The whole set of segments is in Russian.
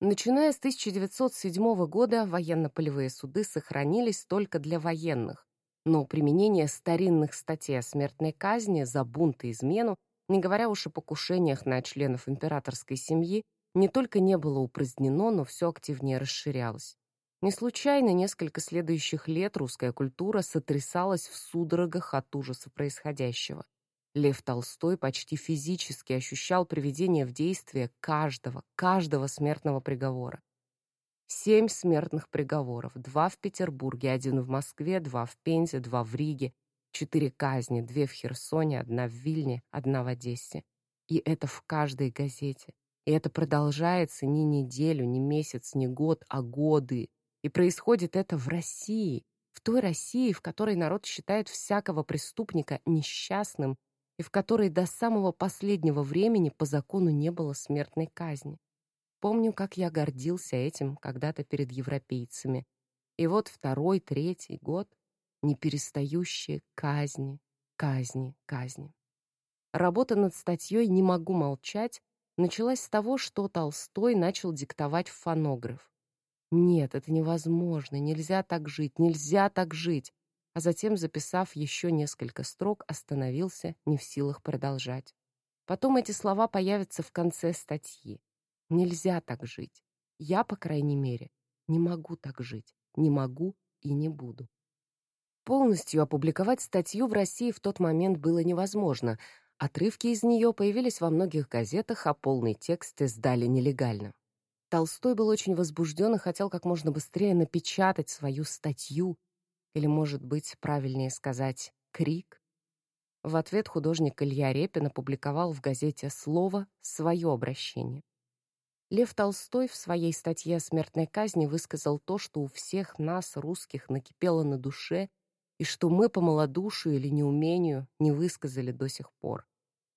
Начиная с 1907 года военно-полевые суды сохранились только для военных, но применение старинных статей о смертной казни за бунт и измену, не говоря уж о покушениях на членов императорской семьи, не только не было упразднено, но все активнее расширялось. Не случайно несколько следующих лет русская культура сотрясалась в судорогах от ужаса происходящего. Лев Толстой почти физически ощущал приведение в действие каждого, каждого смертного приговора. Семь смертных приговоров, два в Петербурге, один в Москве, два в Пензе, два в Риге, четыре казни, две в Херсоне, одна в Вильне, одна в Одессе. И это в каждой газете. И это продолжается не неделю, не месяц, не год, а годы. И происходит это в России, в той России, в которой народ считает всякого преступника несчастным и в которой до самого последнего времени по закону не было смертной казни. Помню, как я гордился этим когда-то перед европейцами. И вот второй, третий год неперестающие казни, казни, казни. Работа над статьей «Не могу молчать» началась с того, что Толстой начал диктовать в фонограф. Нет, это невозможно, нельзя так жить, нельзя так жить. А затем, записав еще несколько строк, остановился, не в силах продолжать. Потом эти слова появятся в конце статьи. Нельзя так жить. Я, по крайней мере, не могу так жить. Не могу и не буду. Полностью опубликовать статью в России в тот момент было невозможно. Отрывки из нее появились во многих газетах, а полный текст издали нелегально. Толстой был очень возбужден и хотел как можно быстрее напечатать свою статью, или, может быть, правильнее сказать, крик. В ответ художник Илья Репин опубликовал в газете «Слово» свое обращение. Лев Толстой в своей статье о смертной казни высказал то, что у всех нас, русских, накипело на душе, и что мы по малодушию или неумению не высказали до сих пор.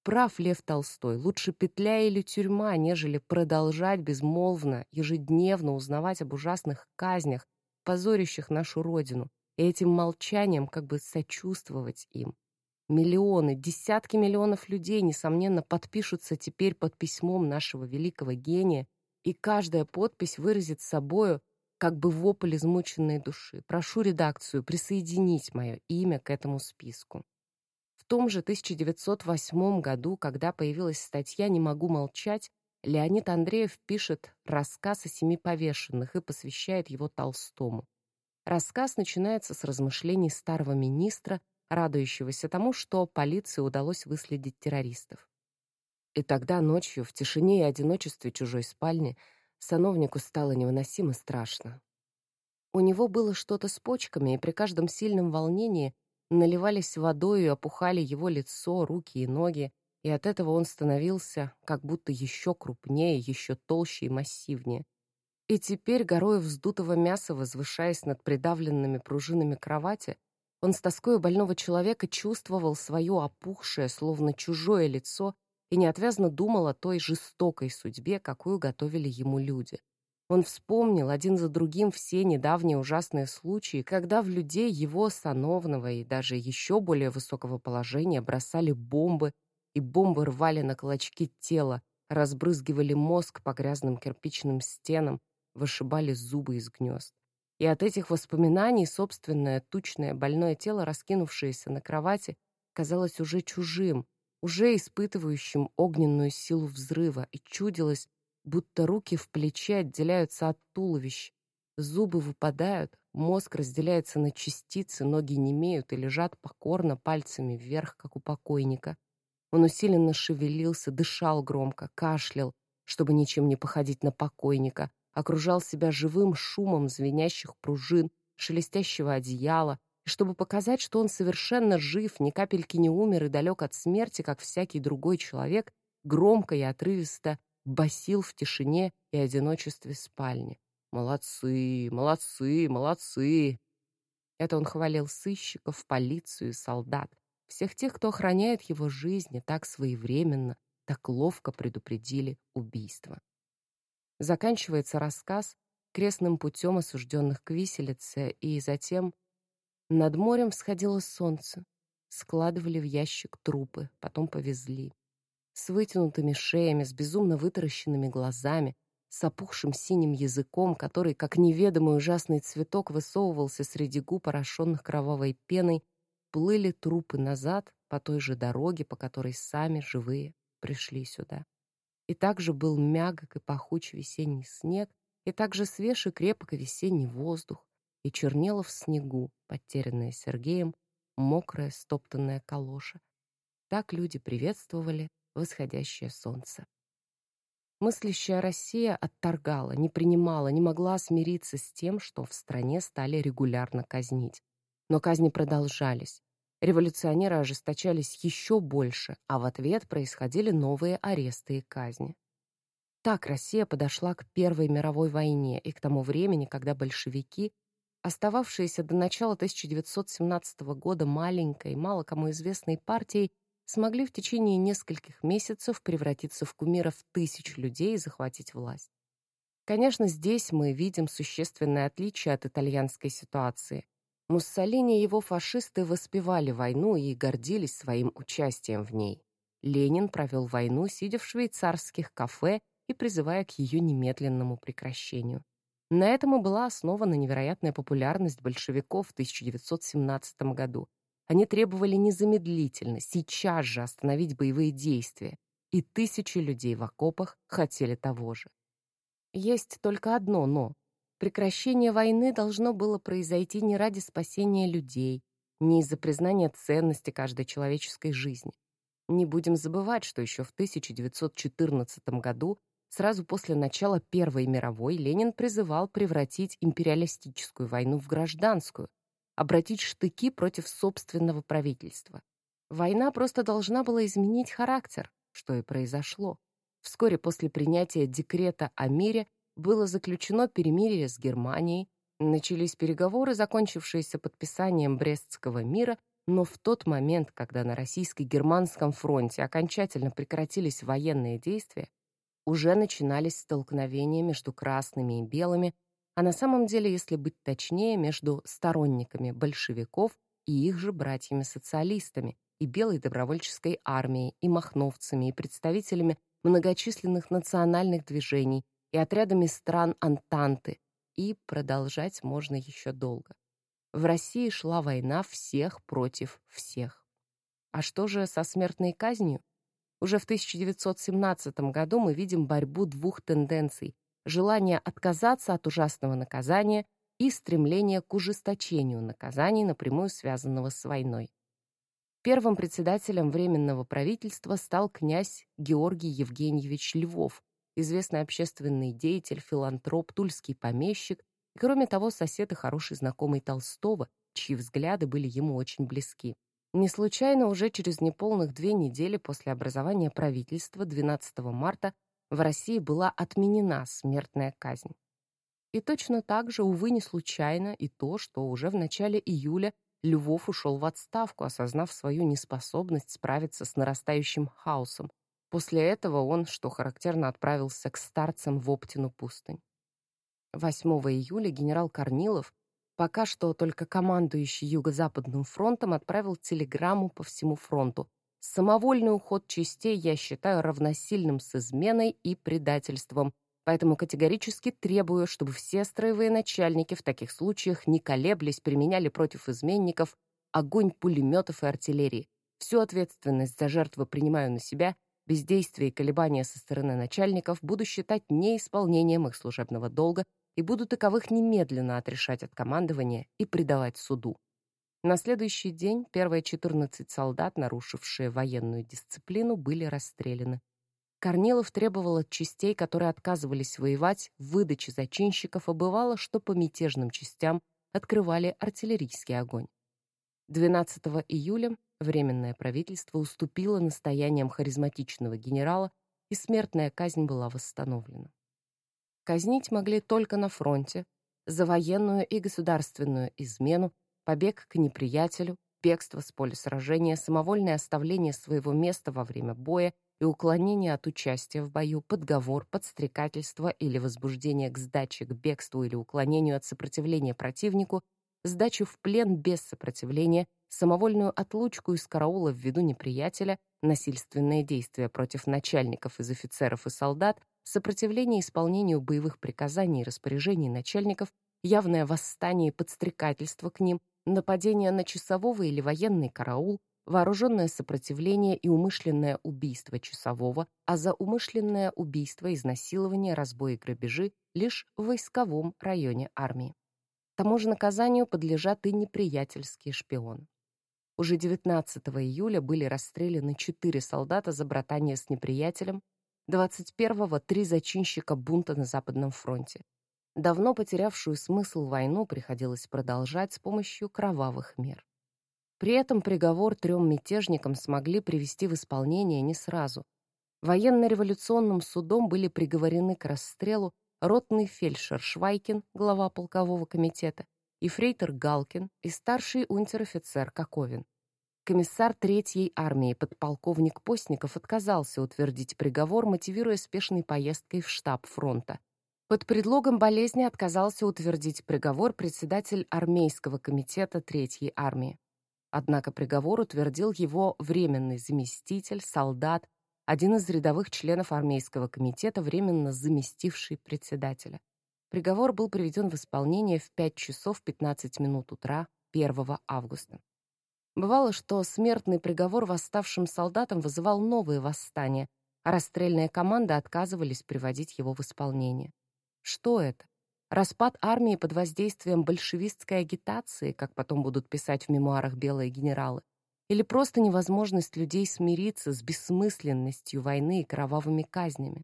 Прав Лев Толстой, лучше петля или тюрьма, нежели продолжать безмолвно, ежедневно узнавать об ужасных казнях, позорящих нашу родину, и этим молчанием как бы сочувствовать им. Миллионы, десятки миллионов людей, несомненно, подпишутся теперь под письмом нашего великого гения, и каждая подпись выразит собою как бы вопль измученной души. Прошу редакцию присоединить мое имя к этому списку том же 1908 году, когда появилась статья «Не могу молчать», Леонид Андреев пишет рассказ о семи повешенных и посвящает его Толстому. Рассказ начинается с размышлений старого министра, радующегося тому, что полиции удалось выследить террористов. И тогда ночью, в тишине и одиночестве чужой спальни, сановнику стало невыносимо страшно. У него было что-то с почками, и при каждом сильном волнении наливались водой и опухали его лицо, руки и ноги, и от этого он становился как будто еще крупнее, еще толще и массивнее. И теперь, горой вздутого мяса, возвышаясь над придавленными пружинами кровати, он с тоской больного человека чувствовал свое опухшее, словно чужое лицо и неотвязно думал о той жестокой судьбе, какую готовили ему люди. Он вспомнил один за другим все недавние ужасные случаи, когда в людей его сановного и даже еще более высокого положения бросали бомбы, и бомбы рвали на клочки тела, разбрызгивали мозг по грязным кирпичным стенам, вышибали зубы из гнезд. И от этих воспоминаний собственное тучное больное тело, раскинувшееся на кровати, казалось уже чужим, уже испытывающим огненную силу взрыва, и чудилось, будто руки в плече отделяются от туловищ, зубы выпадают, мозг разделяется на частицы, ноги немеют и лежат покорно пальцами вверх, как у покойника. Он усиленно шевелился, дышал громко, кашлял, чтобы ничем не походить на покойника, окружал себя живым шумом звенящих пружин, шелестящего одеяла, и чтобы показать, что он совершенно жив, ни капельки не умер и далек от смерти, как всякий другой человек, громко и отрывисто басил в тишине и одиночестве спальни. «Молодцы, молодцы, молодцы!» Это он хвалил сыщиков, полицию, солдат, всех тех, кто охраняет его жизнь и так своевременно, так ловко предупредили убийство. Заканчивается рассказ крестным путем осужденных к виселице, и затем над морем всходило солнце, складывали в ящик трупы, потом повезли с вытянутыми шеями, с безумно вытаращенными глазами, с опухшим синим языком, который, как неведомый ужасный цветок, высовывался среди губ, орошенных кровавой пеной, плыли трупы назад по той же дороге, по которой сами живые пришли сюда. И также был мягок и пахуч весенний снег, и также свеж и крепок весенний воздух, и чернела в снегу, потерянная Сергеем, мокрая стоптанная калоша. Так люди приветствовали восходящее солнце. Мыслящая Россия отторгала, не принимала, не могла смириться с тем, что в стране стали регулярно казнить. Но казни продолжались. Революционеры ожесточались еще больше, а в ответ происходили новые аресты и казни. Так Россия подошла к Первой мировой войне и к тому времени, когда большевики, остававшиеся до начала 1917 года маленькой, мало кому известной партией, смогли в течение нескольких месяцев превратиться в кумиров тысяч людей и захватить власть. Конечно, здесь мы видим существенное отличие от итальянской ситуации. Муссолини и его фашисты воспевали войну и гордились своим участием в ней. Ленин провел войну, сидя в швейцарских кафе и призывая к ее немедленному прекращению. На этом и была основана невероятная популярность большевиков в 1917 году, они требовали незамедлительно, сейчас же остановить боевые действия, и тысячи людей в окопах хотели того же. Есть только одно «но». Прекращение войны должно было произойти не ради спасения людей, не из-за признания ценности каждой человеческой жизни. Не будем забывать, что еще в 1914 году, сразу после начала Первой мировой, Ленин призывал превратить империалистическую войну в гражданскую, обратить штыки против собственного правительства. Война просто должна была изменить характер, что и произошло. Вскоре после принятия декрета о мире было заключено перемирие с Германией, начались переговоры, закончившиеся подписанием Брестского мира, но в тот момент, когда на российско-германском фронте окончательно прекратились военные действия, уже начинались столкновения между красными и белыми, а на самом деле, если быть точнее, между сторонниками большевиков и их же братьями-социалистами, и Белой добровольческой армией, и махновцами, и представителями многочисленных национальных движений, и отрядами стран Антанты, и продолжать можно еще долго. В России шла война всех против всех. А что же со смертной казнью? Уже в 1917 году мы видим борьбу двух тенденций желание отказаться от ужасного наказания и стремление к ужесточению наказаний, напрямую связанного с войной. Первым председателем Временного правительства стал князь Георгий Евгеньевич Львов, известный общественный деятель, филантроп, тульский помещик и, кроме того, сосед и хороший знакомый Толстого, чьи взгляды были ему очень близки. Не случайно уже через неполных две недели после образования правительства 12 марта в России была отменена смертная казнь. И точно так же, увы, не случайно и то, что уже в начале июля Львов ушел в отставку, осознав свою неспособность справиться с нарастающим хаосом. После этого он, что характерно, отправился к старцам в Оптину пустынь. 8 июля генерал Корнилов, пока что только командующий Юго-Западным фронтом, отправил телеграмму по всему фронту Самовольный уход частей я считаю равносильным с изменой и предательством, поэтому категорически требую, чтобы все строевые начальники в таких случаях не колеблись, применяли против изменников огонь пулеметов и артиллерии. Всю ответственность за жертвы принимаю на себя, бездействие и колебания со стороны начальников буду считать неисполнением их служебного долга и буду таковых немедленно отрешать от командования и предавать суду. На следующий день первые 14 солдат, нарушившие военную дисциплину, были расстреляны. Корнилов требовал от частей, которые отказывались воевать, выдачи зачинщиков, а бывало, что по мятежным частям открывали артиллерийский огонь. 12 июля Временное правительство уступило настояниям харизматичного генерала, и смертная казнь была восстановлена. Казнить могли только на фронте, за военную и государственную измену, побег к неприятелю, бегство с поля сражения, самовольное оставление своего места во время боя и уклонение от участия в бою, подговор, подстрекательство или возбуждение к сдаче, к бегству или уклонению от сопротивления противнику, сдачу в плен без сопротивления, самовольную отлучку из караула в виду неприятеля, насильственные действия против начальников из офицеров и солдат, сопротивление исполнению боевых приказаний и распоряжений начальников, явное восстание и подстрекательство к ним, нападение на часового или военный караул, вооруженное сопротивление и умышленное убийство часового, а за умышленное убийство, изнасилование, разбой и грабежи лишь в войсковом районе армии. Тому же наказанию подлежат и неприятельские шпионы. Уже 19 июля были расстреляны четыре солдата за братание с неприятелем, 21-го три зачинщика бунта на Западном фронте. Давно потерявшую смысл войну приходилось продолжать с помощью кровавых мер. При этом приговор трем мятежникам смогли привести в исполнение не сразу. Военно-революционным судом были приговорены к расстрелу ротный фельдшер Швайкин, глава полкового комитета, и фрейтор Галкин и старший унтер-офицер Коковин. Комиссар Третьей армии подполковник Постников отказался утвердить приговор, мотивируя спешной поездкой в штаб фронта. Под предлогом болезни отказался утвердить приговор председатель армейского комитета Третьей армии. Однако приговор утвердил его временный заместитель, солдат, один из рядовых членов армейского комитета, временно заместивший председателя. Приговор был приведен в исполнение в 5 часов 15 минут утра 1 августа. Бывало, что смертный приговор восставшим солдатам вызывал новые восстания, а расстрельные команды отказывались приводить его в исполнение. Что это? Распад армии под воздействием большевистской агитации, как потом будут писать в мемуарах белые генералы, или просто невозможность людей смириться с бессмысленностью войны и кровавыми казнями.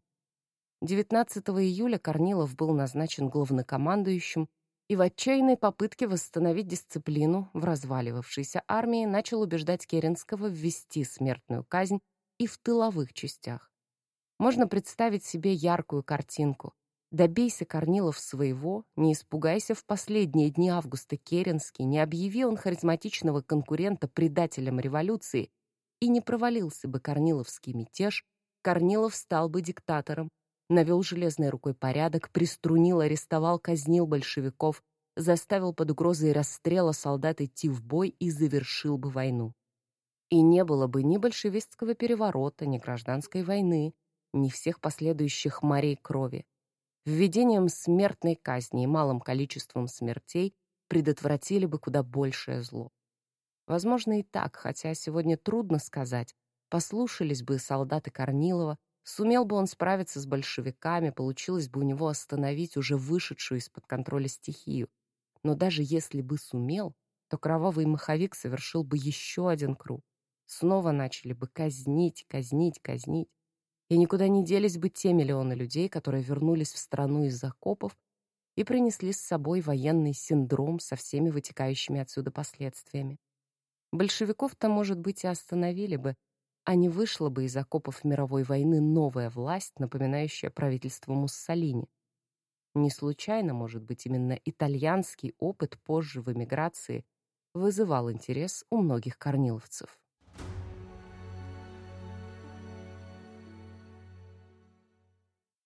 19 июля Корнилов был назначен главнокомандующим и в отчаянной попытке восстановить дисциплину в разваливавшейся армии начал убеждать Керенского ввести смертную казнь и в тыловых частях. Можно представить себе яркую картинку. Добейся Корнилов своего, не испугайся в последние дни августа Керенский, не объяви он харизматичного конкурента предателем революции, и не провалился бы Корниловский мятеж, Корнилов стал бы диктатором, навел железной рукой порядок, приструнил, арестовал, казнил большевиков, заставил под угрозой расстрела солдат идти в бой и завершил бы войну. И не было бы ни большевистского переворота, ни гражданской войны, ни всех последующих морей крови. Введением смертной казни и малым количеством смертей предотвратили бы куда большее зло. Возможно и так, хотя сегодня трудно сказать, послушались бы солдаты Корнилова, сумел бы он справиться с большевиками, получилось бы у него остановить уже вышедшую из-под контроля стихию. Но даже если бы сумел, то кровавый маховик совершил бы еще один круг. Снова начали бы казнить, казнить, казнить и никуда не делись бы те миллионы людей, которые вернулись в страну из окопов и принесли с собой военный синдром со всеми вытекающими отсюда последствиями. Большевиков-то, может быть, и остановили бы, а не вышла бы из окопов мировой войны новая власть, напоминающая правительство Муссолини. Не случайно, может быть, именно итальянский опыт позже в эмиграции вызывал интерес у многих корниловцев.